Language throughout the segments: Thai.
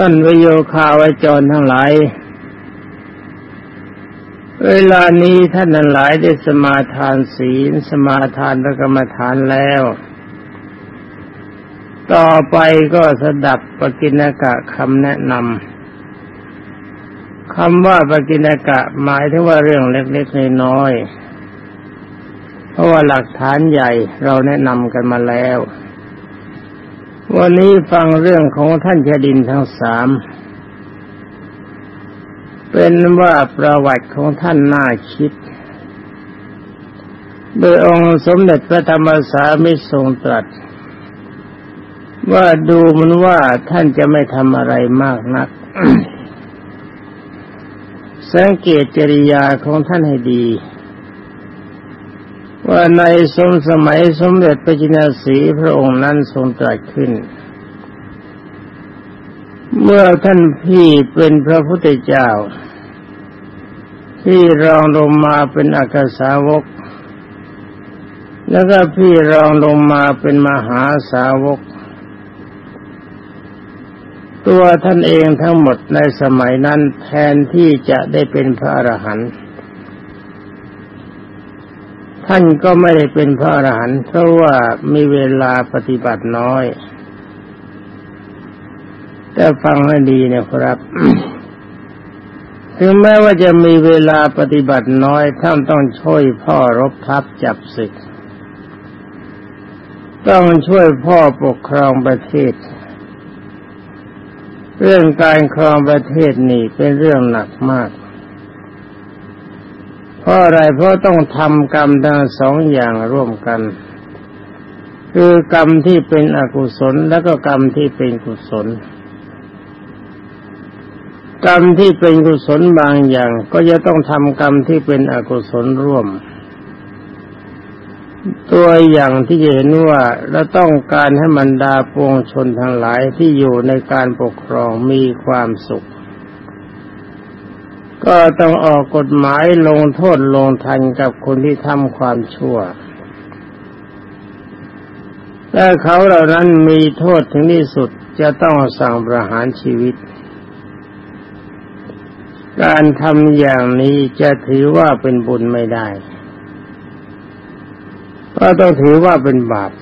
ท่านวิโยคาวจรทั้งหลาย เวลานี้ท่านทั้งหลายได้สมาทานศีล สมาทานพระกรรมฐานแล้ว ต่อไปก็สดับปกิณกะคำแนะนำคำว่าปกิณกะหมายถึงว่าเรื่องเล็กๆน้อยๆเพราะว่าหลักฐานใหญ่เราแนะนำกันมาแล้ว วันนี้ฟังเรื่องของท่านชดินทั้งสาม เป็นว่าประวัติของท่านน่าคิด โดยองค์สมเด็จพระธรรมสามิทรงตรัส ว่าดูมันว่าท่านจะไม่ทำอะไรมากนัก สังเกตจริยาของท่านให้ดี ว่าในสมสมัยสมเด็จพระจินสีพระองค์นั้นทรงตรัสขึ้น เมื่อท่านพี่เป็นพระพุทธเจ้า ที่รองลงมาเป็นอากาสาวก แล้วก็พี่รองลงมาเป็นมหาสาวก ตัวท่านเองทั้งหมดในสมัยนั้นแทนที่จะได้เป็นพระอรหันต์ ท่านก็ไม่ได้เป็นพระอรหันต์เพราะว่ามีเวลาปฏิบัติน้อย แต่ฟังให้ดีนะครับ ถึงแม้ว่าจะมีเวลาปฏิบัติน้อย ท่านต้องช่วยพ่อรบทัพจับศึก ต้องช่วยพ่อปกครองประเทศ เรื่องการครองประเทศนี่เป็นเรื่องหนักมาก เพราะอะไรเพราะต้องทำกรรมทั้งสองอย่างร่วมกัน คือกรรมที่เป็นอกุศลแล้วก็กรรมที่เป็นกุศล กรรมที่เป็นกุศลบางอย่าง ก็จะต้องทำกรรมที่เป็นอกุศลร่วม ตัวอย่างที่จะเห็นว่าเราต้องการให้มันดาปวงชนทั้งหลายที่อยู่ในการปกครองมีความสุข ก็ต้องออกกฎหมายลงโทษลงทันกับคนที่ทำความชั่วแต่เขาเหล่านั้นมีโทษถึงที่สุดจะต้องสั่งประหารชีวิต การทำอย่างนี้จะถือว่าเป็นบุญไม่ได้ ก็ต้องถือว่าเป็นบาป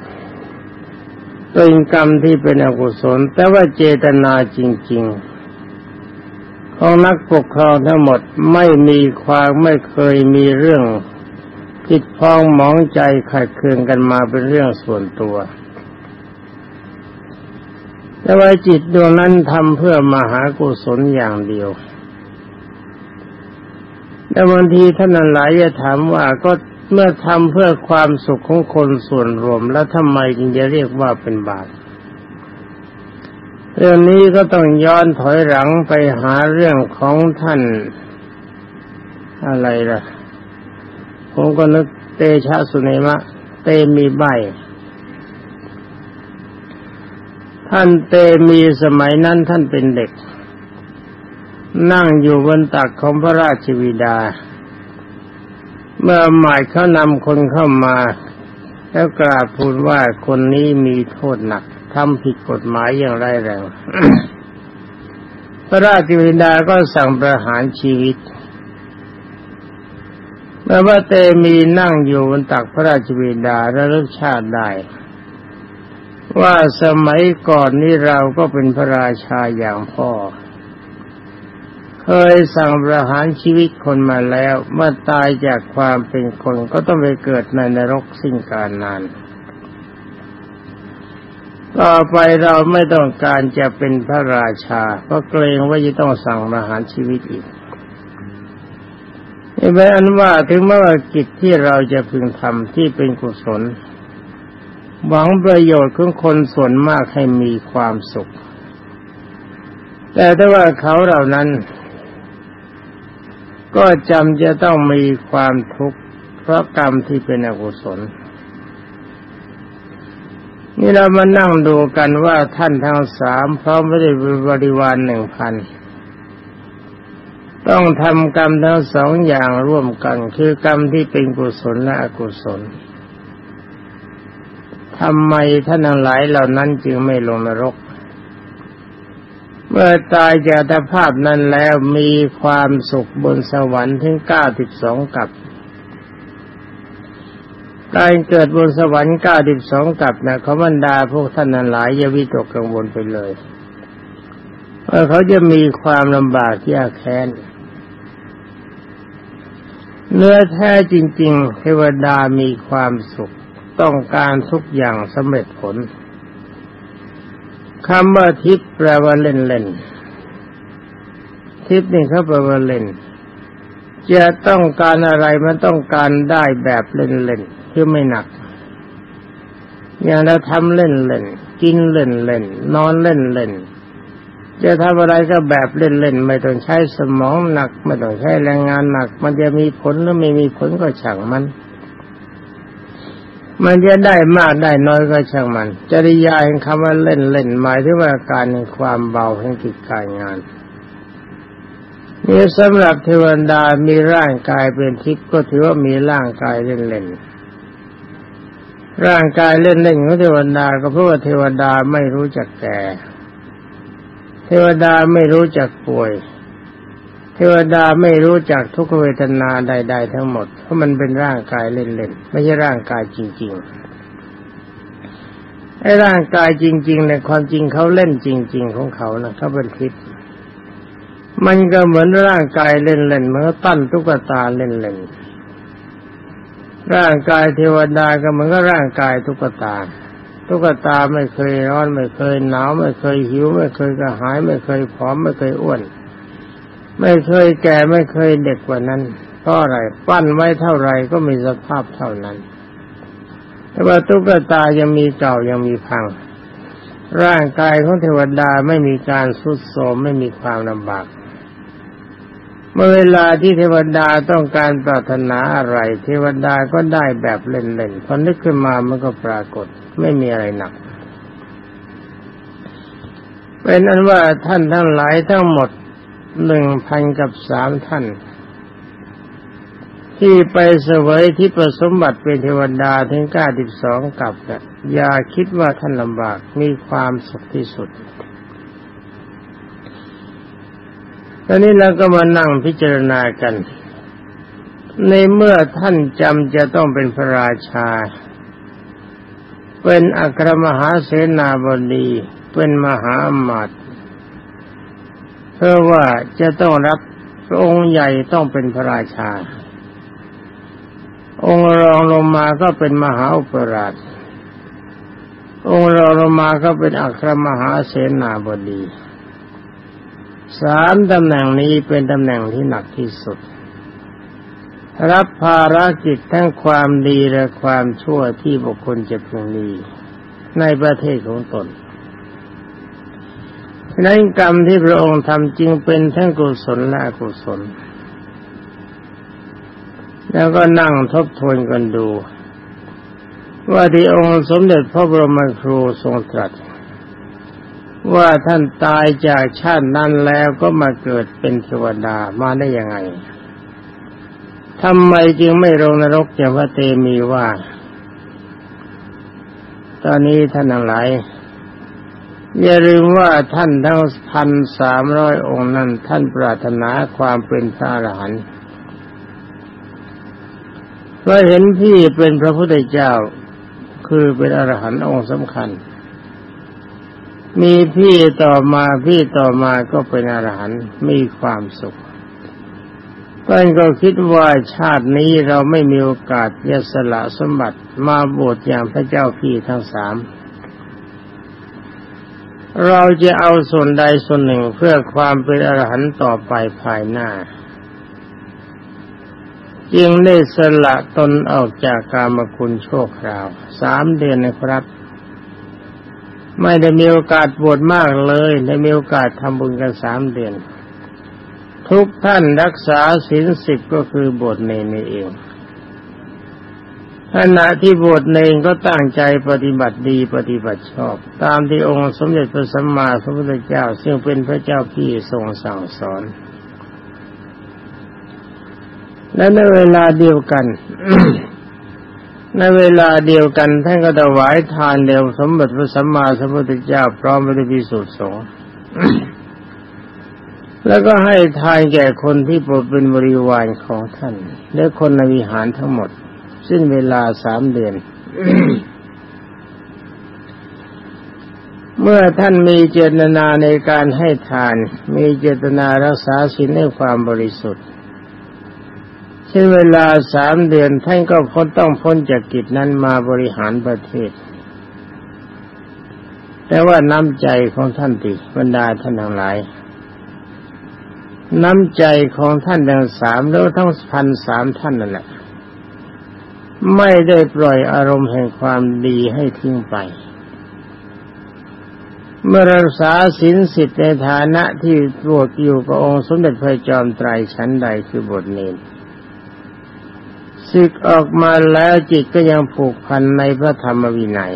เป็นกรรมที่เป็นอกุศล แต่ว่าเจตนาจริง ๆ ของนักปกครองทั้งหมดไม่มีความไม่เคยมีเรื่องจิตพองหมองใจขัดเคืองกันมาเป็นเรื่องส่วนตัว แต่ว่าจิตดวงนั้นทำเพื่อมหากุศลอย่างเดียวแต่บางทีท่านหลายจะถามว่าก็เมื่อทำเพื่อความสุขของคนส่วนรวมแล้วทำไมจึงจะเรียกว่าเป็นบาป เรื่องนี้ก็ต้องย้อนถอยหลังไปหาเรื่องของท่าน อะไรล่ะ ผมก็นึกเตชะสุเนมะ เตมีใบ ท่านเตมีสมัยนั้นท่านเป็นเด็ก นั่งอยู่บนตักของพระราชวิดา เมื่อหมายเขานำคนเข้ามา แล้วกราบพูดว่าคนนี้มีโทษหนัก ทำผิดกฎหมายอย่างไรแรงพระราชวินดาก็สั่งประหารชีวิตเมื่อว่าเตมีนั่งอยู่บนตักพระราชวินดาและลึกชาติได้ ว่าสมัยก่อนนี้เราก็เป็นพระราชาอย่างพ่อ เคยสั่งประหารชีวิตคนมาแล้ว เมื่อตายจากความเป็นคนก็ต้องไปเกิดในนรกสิ้นกาลนาน ต่อไปเราไม่ต้องการจะเป็นพระราชา เพราะเกรงว่าจะต้องสั่งประหารชีวิตอีกนี่เป็นอันว่าถึงแม้ว่ากิจที่เราจะพึงทำที่เป็นกุศล หวังประโยชน์ของคนส่วนมากให้มีความสุข แต่ถ้าว่าเขาเหล่านั้น ก็จำจะต้องมีความทุกข์เพราะกรรมที่เป็นอกุศล นี่เรามานั่งดูกันว่าท่านทั้งสามพร้อมไม่ได้บริวารหนึ่งพันต้องทำกรรมทั้งสองอย่างร่วมกัน คือกรรมที่เป็นกุศลและอกุศลทำไมท่านทั้งหลายเหล่านั้นจึงไม่ลงนรก เมื่อตายจากภาพนั้นแล้วมีความสุขบนสวรรค์ถึงเก้าสิบสองกับ การเกิดบนสวรรค์เก้าสิบสองกับนะเขาบรรดาพวกท่านนั้นหลายอย่าวิตกกังวลไปเลยเพราะเขาจะมีความลำบากยากแค้นเนื้อแท้จริง ๆ เทวดามีความสุข ต้องการทุกอย่างสำเร็จผลคำว่าทิพย์แปลว่าเล่นเล่นทิพย์นี่เขาแปลว่าเล่นจะต้องการอะไรมันต้องการได้แบบเล่นเล่น คือไม่หนัก อย่างเราทำเล่นเล่นกินเล่นเล่นนอนเล่นเล่นจะทำอะไรก็แบบเล่นๆไม่ต้องใช้สมองหนัก ไม่ต้องใช้แรงงานหนัก มันจะมีผลหรือไม่มีผลก็ช่างมัน มันจะได้มากได้น้อยก็ช่างมัน จริยาแห่งคำว่าเล่นเล่นหมายถึงว่าการในความเบาแห่งกิจการงานนี่สำหรับเทวดามีร่างกายเป็นทิพย์ก็ถือว่ามีร่างกายเล่นเล่น ร่างกายเล่นเล่นของเทวดาก็เพราะว่าเทวดาไม่รู้จักแก่ เทวดาไม่รู้จักป่วย เทวดาไม่รู้จักทุกเวทนาใด ๆ ทั้งหมด เพราะมันเป็นร่างกายเล่นๆไม่ใช่ร่างกายจริง ๆ ไอ้ร่างกายจริงๆในความจริงเขาเล่นจริง ๆ ของเขานะเขาเป็นทิพย์มันก็เหมือนร่างกายเล่นๆเหมือนตั้นตุ๊กตาเล่นๆ ร่างกายเทวดาก็เหมือนกับร่างกายตุ๊กตา ตุ๊กตาไม่เคยร้อนไม่เคยหนาวไม่เคยหิว ไม่เคยกระหาย ไม่เคยผอมไม่เคยอ้วน ไม่เคยแก่ไม่เคยเด็กกว่านั้นเพราะอะไรปั้นไว้เท่าไรก็มีสภาพเท่านั้น แต่ว่าตุ๊กตายังมีเก่ายังมีพัง ร่างกายของเทวดาไม่มีการสุดโทมไม่มีความลำบาก เมื่อเวลาที่เทวดาต้องการปรารถนาอะไร เทวดาก็ได้แบบเล่นๆพอนึกขึ้นมามันก็ปรากฏไม่มีอะไรหนักเป็นอันว่าท่านทั้งหลายทั้งหมดหนึ่งพันกับสามท่าน ที่ไปเสวยที่ประสมบัติเป็นเทวดาถึงเก้าสิบสองกับอย่าคิดว่าท่านลำบากมีความสุขที่สุด ตอนนี้เราก็มานั่งพิจารณากัน ในเมื่อท่านจำจะต้องเป็นพระราชา เป็นอัครมหาเสนาบดี เป็นมหาอมาตย์เพื่อว่าจะต้องรับองค์ใหญ่ต้องเป็นพระราชา องค์รองลงมาก็เป็นมหาอุปราชองค์รองลงมาก็เป็นอัครมหาเสนาบดี สามตำแหน่งนี้เป็นตำแหน่งที่หนักที่สุด รับภารกิจทั้งความดีและความชั่วที่บุคคลจะพึงมีในประเทศของตนในกรรมที่พระองค์ทำจริงเป็นทั้งกุศลและอกุศล แล้วก็นั่งทบทวนกันดู ว่าที่องค์สมเด็จพระบรมครูทรงตรัส ว่าท่านตายจากชาตินั้นแล้วก็มาเกิดเป็นเทวดามาได้ยังไงทำไมจึงไม่ลงนรกอย่างพระเตมีว่า ตอนนี้ท่านทั้งหลายอย่าลืมว่าท่านทั้งพันสามร้อยองค์นั้น ท่านปรารถนาความเป็นพระอรหันต์เพราะเห็นพี่เป็นพระพุทธเจ้า คือเป็นอรหันต์องค์สำคัญ มีพี่ต่อมาพี่ต่อมาก็เป็นอรหันต์มีความสุขท่านก็คิดว่าชาตินี้เราไม่มีโอกาสจะสละสมบัติมาบวชอย่างพระเจ้าพี่ทั้งสาม เราจะเอาส่วนใดส่วนหนึ่งเพื่อความเป็นอรหันต์ต่อไปภายหน้า จึงได้สละตนออกจากกามคุณโชคราว สามเดือนนะครับ ไม่ได้มีโอกาสบวชมากเลยได้มีโอกาสทำบุญกันสามเดือน ทุกท่านรักษาศีลสิบก็คือบทเนนเองขณะที่บทเนนก็ตั้งใจปฏิบัติดีปฏิบัติชอบ ตามที่องค์สมเด็จพระสัมมาสัมพุทธเจ้า ซึ่งเป็นพระเจ้าพี่ทรงสั่งสอน และในเวลาเดียวกัน ในเวลาเดียวกันท่านก็ถวายทานเดียวสมบัติพระสัมมาสัมพุทธเจ้าพร้อมพระพิสุทธิ์สงฆ์แล้วก็ให้ทานแก่คนที่ปดเป็นบริวารของท่าน และคนในวิหารทั้งหมด สิ้นเวลาสามเดือน เมื่อท่านมีเจตนาในการให้ทาน มีเจตนารักษาศีลในความบริสุทธิ์ ใช้เวลาสามเดือนท่านก็พ้นต้องพ้นจากกิจนั้นมาบริหารประเทศ แต่ว่าน้ำใจของท่านติบรรดาท่านทั้งหลาย น้ำใจของท่านทั้งสามแล้วทั้งพันสามท่านนั่นแหละ ไม่ได้ปล่อยอารมณ์แห่งความดีให้ทิ้งไป เมื่อรักษาศีลสิทธิ์ในฐานะที่บวชอยู่กับองค์สมเด็จพระจอมไตรชั้นใดคือบทเนร ศึกออกมาแล้วจิตก็ยังผูกพันในพระธรรมวินัย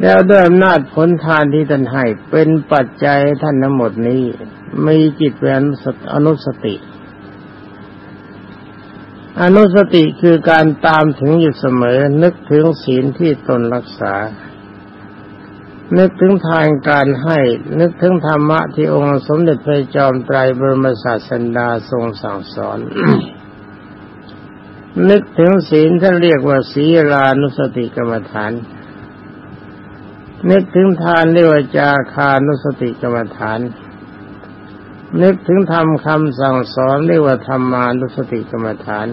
แล้วด้วยอำนาจผลทานที่ท่านให้เป็นปัจจัยท่านทั้งหมดนี้ มีจิตเป็นอนุสติ อนุสติคือการตามถึงอยู่เสมอนึกถึงศีลที่ตนรักษา นึกถึงทางการให้ นึกถึงธรรมะที่องค์สมเด็จพระจอมไตรบรมศาสดาทรงสั่งสอน นึกถึงศีลท่านเรียกว่าศีลานุสติกรรมฐาน นึกถึงทานเรียกว่าจาคานุสติกรรมฐาน นึกถึงธรรมคำสั่งสอนเรียกว่าธรรมานุสติกรรมฐาน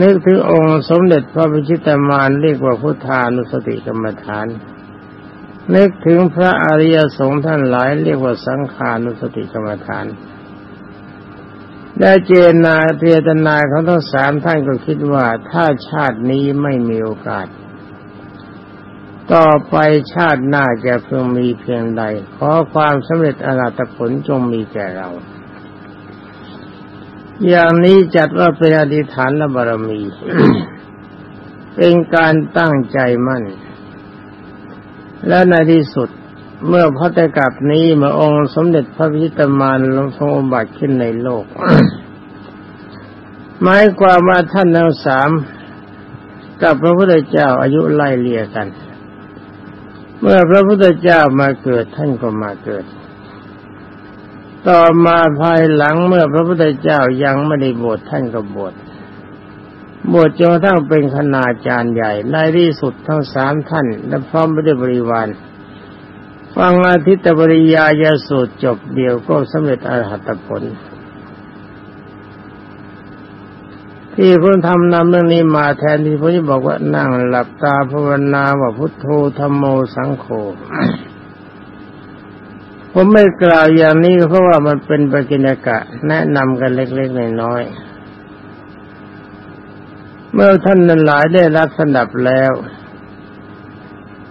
นึกถึงองค์สมเด็จพระพิชิตามานเรียกว่าพุทธานุสติกรรมฐานนึ นึกถึงพระอริยสงฆ์ท่านหลายเรียกว่าสังขานุสติกรรมฐาน ได้เจนาเจตนาของทั้งสามท่านก็คิดว่าถ้าชาตินี้ไม่มีโอกาส ต่อไปชาติหน้าจะเพิ่งมีเพียงใด ขอความสำเร็จอรัตผลจงมีแก่เรา อย่างนี้จัดว่าเป็นอธิษฐานและบารมี เป็นการตั้งใจมั่น และในที่สุดเมื่อพระตกับนี้มาองค์สมเด็จพระพิตมานลงทรงอบัติขึ้นในโลก หมายความว่าท่านทั้งสามกับพระพุทธเจ้าอายุไล่เลี่ยกัน เมื่อพระพุทธเจ้ามาเกิดท่านก็มาเกิด ต่อมาภายหลังเมื่อพระพุทธเจ้ายังไม่ได้บวชท่านก็บวช บวชจนกระทั่งเป็นคณาจารย์ใหญ่ในที่สุดทั้งสามท่าน และพร้อมไปด้วยบริวารฟังอาทิตตบริยายาสูตรจบเดียวก็สำเร็จอรหัตผล ที่คุณทำนำเรื่องนี้มาแทนที่ผมจะบอกว่านั่งหลับตาภาวนาว่าพุทโธธรรมโมสังโฆผมไม่กล่าวอย่างนี้เพราะว่ามันเป็นปกิณกะ แนะนำกันเล็กๆน้อยๆ เมื่อท่านนั้นหลายได้รับสนับแล้ว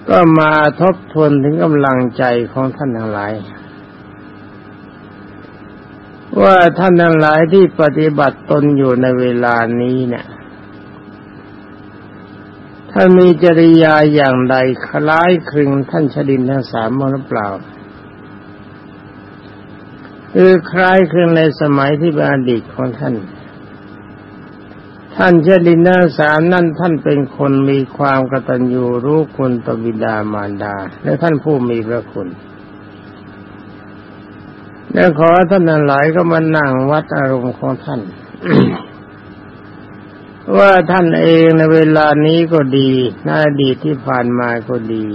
ก็มาทบทวนถึงกำลังใจของท่านทั้งหลาย ว่าท่านทั้งหลายที่ปฏิบัติตนอยู่ในเวลานี้เนี่ยท่านมีจริยาอย่างใดคล้ายคลึงท่านชดินทั้งสามหรือเปล่าคือคล้ายคลึงในสมัยที่เป็นอดีตของท่าน ท่านเชดินนาสามนั่นท่านเป็นคนมีความกตัญญูรู้คุณตบิดามารดา และท่านผู้มีพระคุณและขอท่านนั้นหลายก็มานั่งวัดอารมณ์ของท่าน ว่าท่านเองในเวลานี้ก็ดีในอดีตที่ผ่านมาก็ดี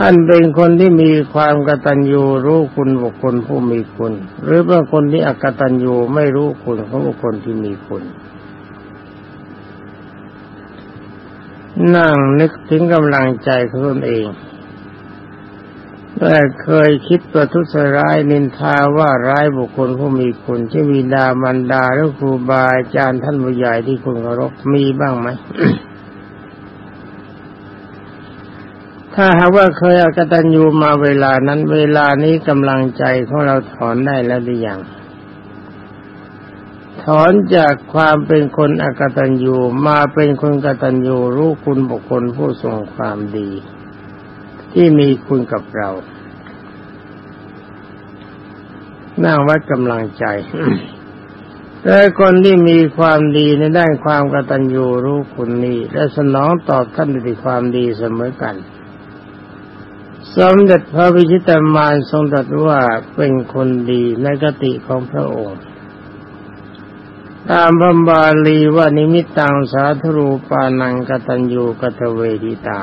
ท่านเป็นคนที่มีความกตัญญูรู้คุณบุคคลผู้มีคุณ หรือเป็นคนที่อกตัญญูไม่รู้คุณของบุคคลที่มีคุณ นั่งนึกถึงกำลังใจของตนเองแต่เคยคิดประทุษร้ายนินทาว่าร้ายบุคคลผู้มีคุณที่มีดามันดาหรือครูบาอาจารย์ท่านผู้ใหญ่ที่คุณเคารพมีบ้างไหม ถ้าหากว่าเคยอกตัญญูมาเวลานั้นเวลานี้กำลังใจของเราถอนได้แล้วหรือยังถอนจากความเป็นคนอกตัญญูมาเป็นคนกตัญญูรู้คุณบุคคลผู้ทรงความดี ที่มีคุณกับเรานั่งวัดกำลังใจและคนที่มีความดีในด้านความกตัญญูรู้คุณนี้ และสนองตอบท่านด้วยความดีเสมอกัน สมเด็จพระวิชิตามานทรงตรัสว่าเป็นคนดีในกติของพระองค์ ตามพระบาลีว่านิมิตตังสาธรูปานังกตัญญูกตเวทิตา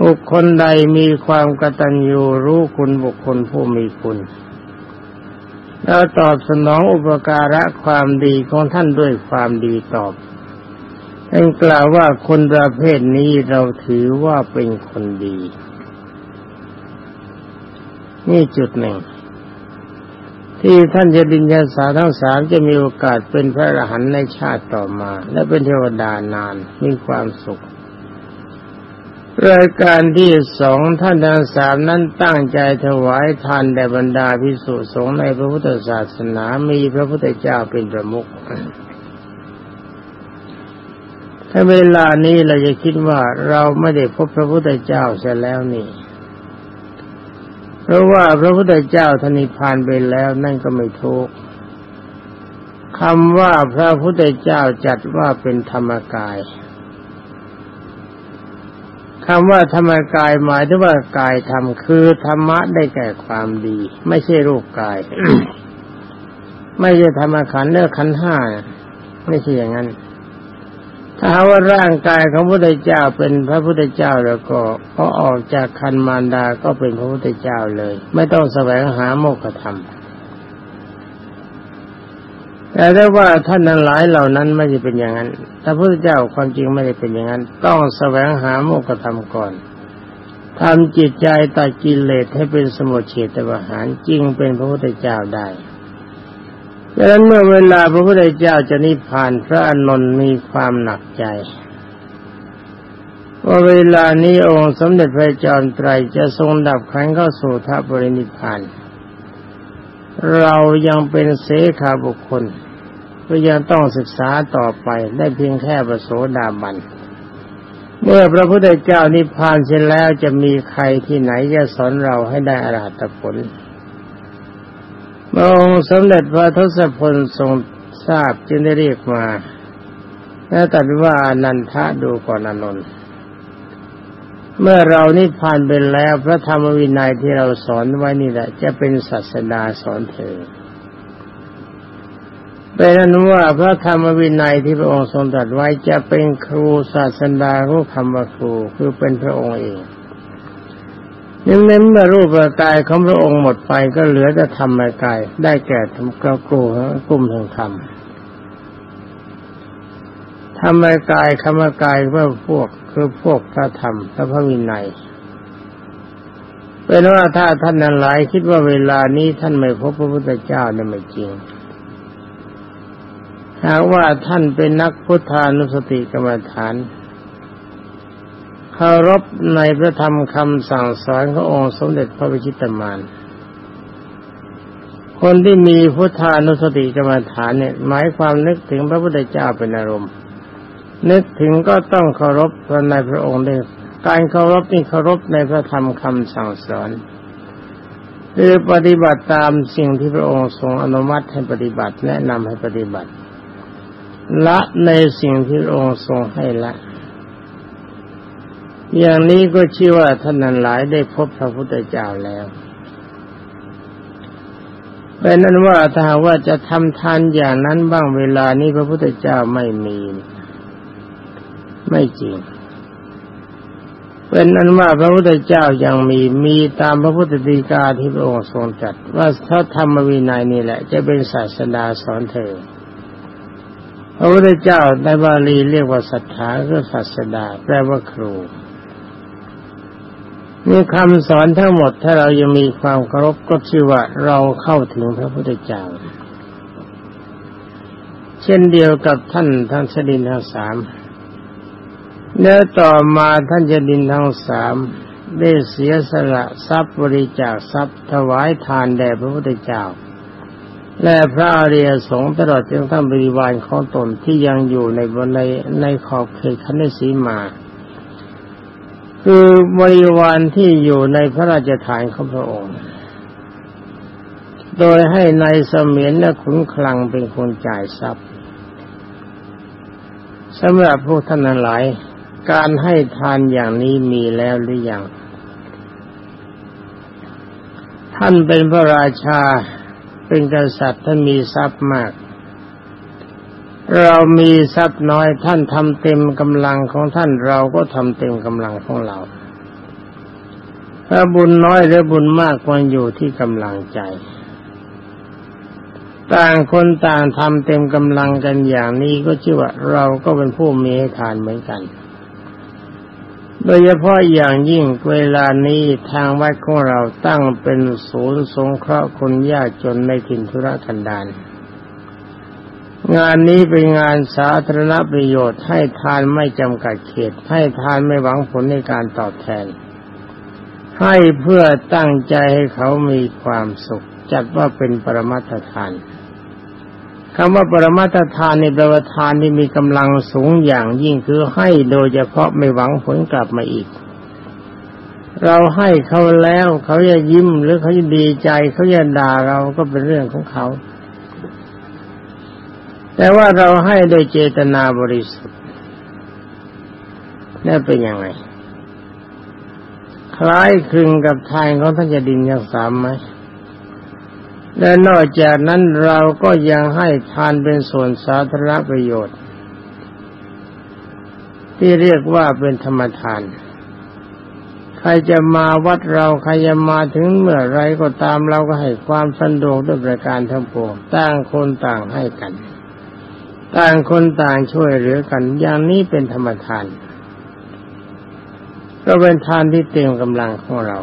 บุคคลใดมีความกตัญญูรู้คุณบุคคลผู้มีคุณแล้วตอบสนองอุปการะความดีของท่านด้วยความดีตอบ ท่านกล่าวว่าคนประเภทนี้เราถือว่าเป็นคนดี นี่จุดหนึ่ง ที่ท่านจะดินยาสาทั้งสามจะมีโอกาสเป็นพระอรหันต์ในชาติต่อมา และเป็นเทวดานานมีความสุขรายการที่สองท่านทั้งสามนั้นตั้งใจถวายทานแด่บรรดาพิสุสงฆ์ในพระพุทธศาสนามีพระพุทธเจ้าเป็นประมุข ถ้าเวลานี้เราจะคิดว่าเราไม่ได้พบพระพุทธเจ้าเสียแล้วนี่ เพราะว่าพระพุทธเจ้าทนิพานไปแล้วนั่นก็ไม่ทุกคำว่าพระพุทธเจ้าจัดว่าเป็นธรรมกายคำว่าธรรมกายหมายถึงว่ากายธรรมคือธรรมะได้แก่ความดี ไม่ใช่รูปกาย ไม่ใช่ธรรมขันธ์เลือกขันห้าไม่ใช่อย่างนั้น ถ้าว่าร่างกายของพระพุทธเจ้าเป็นพระพุทธเจ้าแล้วก็พอออกจากคันมารดาก็เป็นพระพุทธเจ้าเลย ไม่ต้องแสวงหาโมกขธรรมแต่ได้ว่าท่านนั้นหลายเหล่านั้นไม่ได้เป็นอย่างนั้นถ้าพระพุทธเจ้าความจริงไม่ได้เป็นอย่างนั้น ต้องแสวงหาโมกขธรรมก่อนทำจิตใจตัดกิเลสให้เป็นสมุทเฉตประหารจริงเป็นพระพุทธเจ้าได้ ดังนั้นเมื่อเวลาพระพุทธเจ้าจะนิพพานพระอานนท์มีความหนักใจว่าเวลานี้องค์สมเด็จพระจอมไตรจะทรงดับขันเข้าสู่ทัพบรินิพพาน เรายังเป็นเสขาบุคคลก็ยังต้องศึกษาต่อไปได้เพียงแค่ประโสดาบัน เมื่อพระพุทธเจ้านิพพานเสร็จแล้วจะมีใครที่ไหนจะสอนเราให้ได้อรหัตผล พระองค์สมเด็จพระทศพลทรงทราบจึงได้เรียกมาและตัดว่านันทะดูก่อนอนนท์เมื่อเรานิพพานไปแล้วพระธรรมวินัยที่เราสอนไว้นี่แหละ จะเป็นศาสดาสอนเธอเป็นนั้นว่าพระธรรมวินัยที่พระองค์ทรงตรัสไว้จะเป็นครูศาสดาของคำว่าครูคือเป็นพระองค์เอง เน้นเมื่อรูปกายของพระองค์หมดไปก็เหลือแต่ธรรมกาย ได้แก่ธรรมกกูกลุ่มแห่งธรรมธรรมกายคำกายเพื่อพวกคือพวกพระธรรมพระพระวินัยเป็นว่าถ้าท่านนั้นหลายคิดว่าเวลานี้ท่านไม่พบพระพุทธเจ้านี่ไม่จริงหากว่าท่านเป็นนักพุทธานุสติกรรมฐาน คารพในพระธรรมคำสั่งสอนขององค์สมเด็จพระวิชิตมานคนที่มีพุทธานุสติกรรมฐานเนี่ย หมายความนึกถึงพระพุทธเจ้าเป็นอารมณ์ นึกถึงก็ต้องเคารพในพระองค์ด้วยการเคารพนี่เคารพในพระธรรมคำสั่งสอนคือปฏิบัติตามสิ่งที่พระองค์ทรงอนุมัติให้ปฏิบัติ แนะนำให้ปฏิบัติ ละในสิ่งที่พระองค์ทรงให้ละ อย่างนี้ก็ชื่อว่าท่านนั้นหลายได้พบพระพุทธเจ้าแล้วเป็นนั้นว่าถ้าว่าจะทำทานอย่างนั้นบ้างเวลานี้พระพุทธเจ้าไม่มี ไม่จริงเป็นนั้นว่าพระพุทธเจ้ายังมีมีตามพระพุทธดีกาที่พระองค์ทรงจัด ว่าถ้าธรรมวินัยนี่แหละ จะเป็นศาสดาสอนเธอ พระพุทธเจ้าในบาลีเรียกว่าศรัทธาคือศาสดาแปลว่าครู มีคำสอนทั้งหมดถ้าเรายังมีความเคารพก็ชื่อว่าเราเข้าถึงพระพุทธเจ้า เช่นเดียวกับท่านทั้งสดินทั้งสามเนื้อต่อมาท่านจะดินทั้งสามได้เสียสละทรัพย์บริจาคทรัพย์ถวายทานแด่พระพุทธเจ้า และพระอริยสงฆ์ตลอดจนทั้งบริวารของตนที่ยังอยู่ในบนในในขอบเขตคันสีมา คือบริวารที่อยู่ในพระราชฐานของพระองค์ โดยให้ในายสมียนและขุนคลังเป็นคนจ่ายทรัพย์สำหรับพวกท่านหลาย การให้ทานอย่างนี้มีแล้วหรือยัง ท่านเป็นพระราชาเป็นกษัตริย์ท่านมีทรัพย์มาก เรามีทรัพย์น้อยท่านทำเต็มกำลังของท่านเราก็ทำเต็มกำลังของเรา ถ้าบุญน้อยหรือบุญมากมันอยู่ที่กำลังใจ ต่างคนต่างทำเต็มกำลังกันอย่างนี้ก็ชื่อว่าเราก็เป็นผู้มีให้ทานเหมือนกัน โดยเฉพาะอย่างยิ่งเวลานี้ทางวัดของเราตั้งเป็นศูนย์สงเคราะห์คนยากจนในถิ่นธุรกันดาร งานนี้เป็นงานสาธารณประโยชน์ให้ทานไม่จำกัดเขต ให้ทานไม่หวังผลในการตอบแทน ให้เพื่อตั้งใจให้เขามีความสุข จัดว่าเป็นปรมัตทานคำว่าปรมัตทานในแปลว่าทานที่มีกำลังสูงอย่างยิ่งคือให้โดยเฉพาะไม่หวังผลกลับมาอีก เราให้เขาแล้วเขาจะยิ้มหรือเขาจะดีใจเขาจะด่าเราก็เป็นเรื่องของเขา แต่ว่าเราให้โดยเจตนาบริสุทธิ์นี่เป็นยังไง คล้ายคลึงกับทานของท่านจะดินอย่างสามไหมและนอกจากนั้นเราก็ยังให้ทานเป็นส่วนสาธารณประโยชน์ ที่เรียกว่าเป็นธรรมทาน ใครจะมาวัดเราใครจะมาถึงเมื่อไรก็ตามเราก็ให้ความสะดวกด้วยประการทั้งปวงต่างคนต่างให้กัน ต่างคนต่างช่วยเหลือกัน อย่างนี้เป็นธรรมทาน ก็เป็นทานที่เต็มกำลังของเรา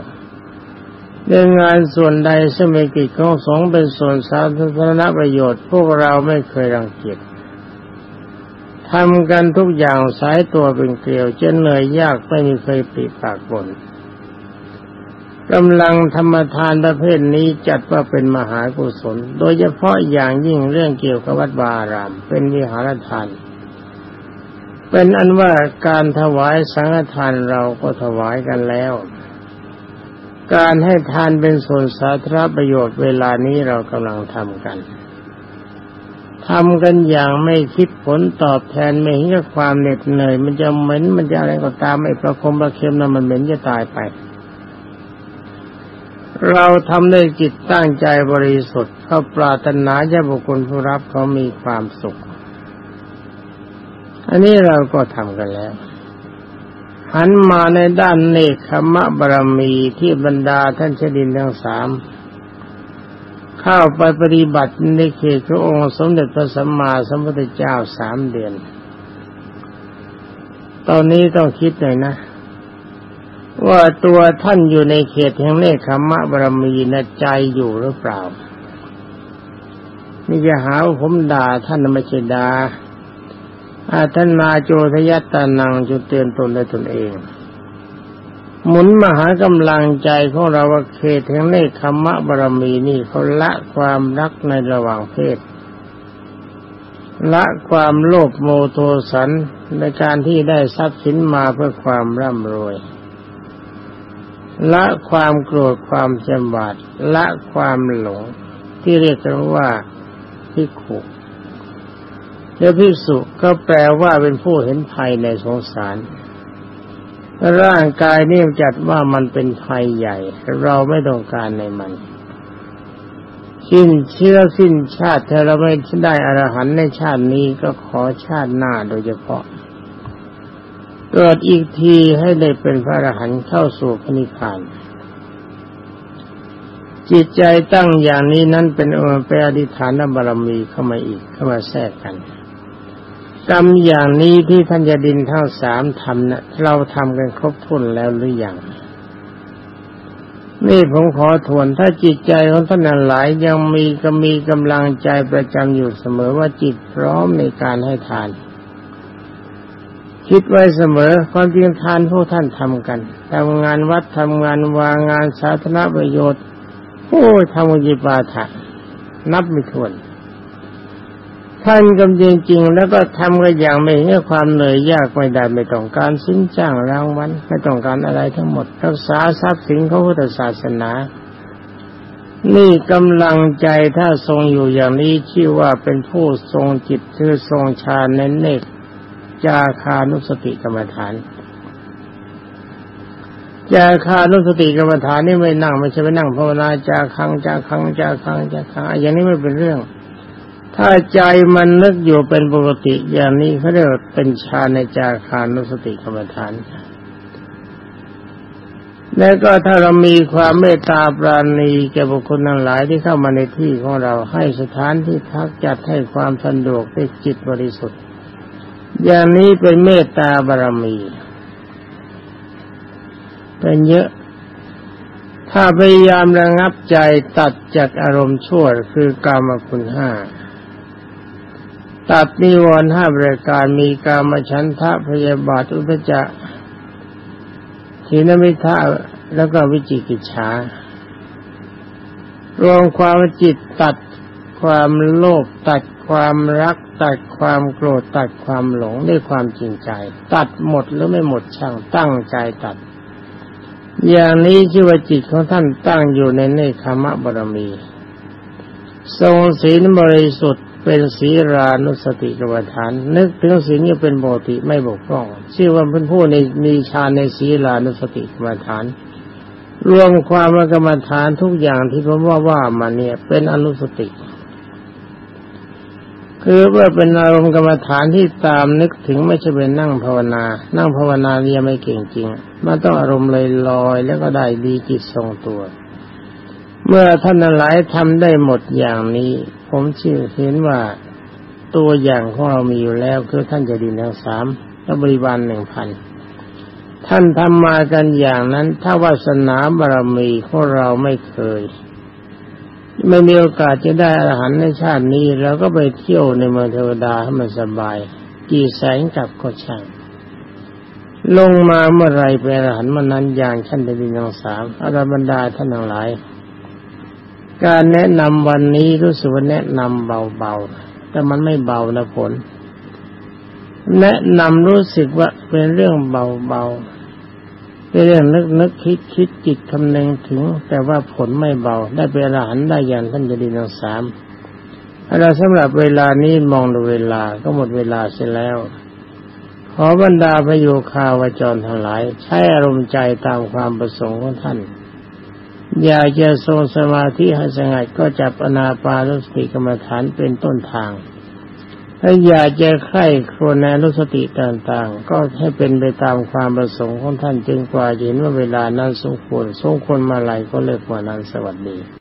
เรื่องงานส่วนใดสมัยกิจของสงฆ์เป็นส่วนสาธารณประโยชน์ พวกเราไม่เคยรังเกียจทำกันทุกอย่างสายตัวเป็นเกลียวจะเหนื่อยยากไม่มีเคยปิปากบน กำลังธรรมทานประเภทนี้จัดว่าเป็นมหากุศล โดยเฉพาะอย่างยิ่งเรื่องเกี่ยวกับวัดบาราม เป็นวิหารทาน เป็นอันว่าการถวายสังฆทานเราก็ถวายกันแล้ว การให้ทานเป็นส่วนสาธารณประโยชน์เวลานี้เรากำลังทำกันทำกันอย่างไม่คิดผลตอบแทนไม่เห็นกับความเหน็ดเหนื่อย มันจะเหม็นมันจะอะไรก็ตามไม่ประคมประเค็มนะมันเหม็นจะตายไป เราทำด้วยจิตตั้งใจบริสุทธิ์เขาปรารถนาจะบุคคลผู้รับเขามีความสุข อันนี้เราก็ทำกันแล้ว หันมาในด้านเนคขมะบารมีที่บรรดาท่านเชดินทั้งสามเข้าไปปฏิบัติในเขตพระองค์สมเด็จพระสัมมาสัมพุทธเจ้าสามเดือน ตอนนี้ต้องคิดหน่อยนะ ว่าตัวท่านอยู่ในเขตแห่งเนคขมะบารมีนะใจอยู่หรือเปล่า นี่จะหาผมด่าท่านไม่ใช่ด่าอาทนาโจทยัตตานังจุเตือนตนได้ตนเอง หมุนมหากำลังใจของเราว่าเขตแห่งเนคขมะบารมีนี่เขาละความรักในระหว่างเพศละความโลภโมโทสันในการที่ได้ทรัพย์สินมาเพื่อความร่ำรวย ละความโกรธความจำบาดละความหลง ที่เรียกกันว่าพิขุแล้วพิสุก็แปลว่าเป็นผู้เห็นภัยในสงสาร ร่างกายนี่จัดว่ามันเป็นภัยใหญ่ เราไม่ต้องการในมัน สิ้นเชื่อสิ้นชาติถ้าเราไม่ได้อรหันในชาตินี้ก็ขอชาติหน้าโดยเฉพาะ เกิดอีกทีให้ได้เป็นพระอรหันต์เข้าสู่พระนิพพานจิตใจตั้งอย่างนี้นั้นเป็นอมเป็นอธิฐานบารมีเข้ามาอีกเข้ามาแทรกกันกรรมอย่างนี้ที่ท่านยดินทั้งสามทำนะเราทำกันครบถ้วนแล้วหรือยังนี่ผมขอทวนถ้าจิตใจของท่านหลายยังมีก็มีกำลังใจประจำอยู่เสมอว่าจิตพร้อมในการให้ทาน คิดไว้เสมอความจริงทานพวกท่านทำกันทำงานวัดทำงานวางงานสาธารณประโยชน์โอ้ทำวิจิปาถะนับไม่ถ้วน ท่านกำจริงๆแล้วก็ทำกันอย่างไม่เห็นความเหนื่อยยากไม่ได้ไม่ต้องการสิ้นจ้างรางวัลไม่ต้องการอะไรทั้งหมด รักษาทรัพย์สินของพุทธศาสนา นี่กำลังใจถ้าทรงอยู่อย่างนี้ชื่อว่าเป็นผู้ทรงจิตคือทรงฌานในเนก จาคานุสติกรรมฐาน จาคานุสติกรรมฐานนี่ไม่นั่งไม่ใช่ไปนั่งภาวนาจาคังจาคังจาคังจาคังอย่างนี้ไม่เป็นเรื่อง ถ้าใจมันนึกอยู่เป็นปกติ อย่างนี้เขาเรียกเป็นฌานในจาคานุสติกรรมฐานแล้วก็ถ้าเรามีความเมตตาปราณีแก่บุคคลทั้งหลายที่เข้ามาในที่ของเราให้สถานที่พักจัดให้ความสะดวกด้วยจิตบริสุทธิ์ อย่างนี้เป็นเมตตาบารมี เป็นเยอะ ถ้าพยายามระงับใจตัดจากอารมณ์ชั่วคือกามคุณห้าตัดนิวรณ์ห้าบริการมีกามฉันทะพยาบาทอุปจะทีนมิทะแล้วก็วิจิกิจฉารวมความจิตตัดความโลภตัด ความรักตัดความโกรธตัดความหลงด้วยความจริงใจ ตัดหมดหรือไม่หมดช่างตั้งใจตัด อย่างนี้ชื่อว่าจิตของท่านตั้งอยู่ในเนคขมะบรมี ทรงศีลบริสุทธิ์เป็นศีรานุสติกรรมฐาน นึกถึงศีลนี้เป็นปกติไม่บกพร่อง ชื่อว่าเป็นผู้ในมีฌานในศีรานุสติกรรมฐานรวมความว่ากรรมฐานทุกอย่างที่ผมว่าว่ามาเนี่ยเป็นอนุสติ คือว่าเป็นอารมณ์กรรมฐานที่ตามนึกถึงไม่ใช่เป็นนั่งภาวนา นั่งภาวนาเนี่ยไม่เก่งจริงมันต้องอารมณ์ลอยลอยแล้วก็ได้ดีจิตทรงตัว เมื่อท่านหลายทำได้หมดอย่างนี้ ผมเชื่อเห็นว่าตัวอย่างของเรามีอยู่แล้วคือท่านจะดินทั้งสามและบริวารหนึ่งพันท่านทำมากันอย่างนั้น ถ้าวาสนาบารมีของเราไม่เคย ไม่มีโอกาสจะได้อาหารในชาตินี้เราก็ไปเที่ยวในเมืองเทวดาให้มันสบาย กี่แสนกับก็ช่าง ลงมาเมื่อไรเป็นอาหารมันนั้นอย่างชั้นเดินองสามอาราบรรดาท่านทั้งหลาย การแนะนำวันนี้รู้สึกว่าแนะนำเบาๆ แต่มันไม่เบานะผล แนะนำรู้สึกว่าเป็นเรื่องเบาๆ เรื่องนึกนึกคิดคิดจิตคำนึงถึง แต่ว่าผลไม่เบา ได้เป็นอรหันได้อย่างท่านจะดีทั้งสามเราสำหรับเวลานี้มองดูเวลาก็หมดเวลาเสียแล้ว ขอบรรดาพโยคาวจรทั้งหลาย ใช้อารมณ์ใจตามความประสงค์ของท่าน อยากจะทรงสมาธิให้สงัดก็จับอนาปานุสติกรรมฐานเป็นต้นทาง ถ้าอยากจะไข้ครวในรุสติต่างๆ ก็ให้เป็นไปตามความประสงค์ของท่านจึงกว่าเห็นว่าเวลานั้นสมควรสมควรมาไหลก็เลิกว่านั้นสวัสดี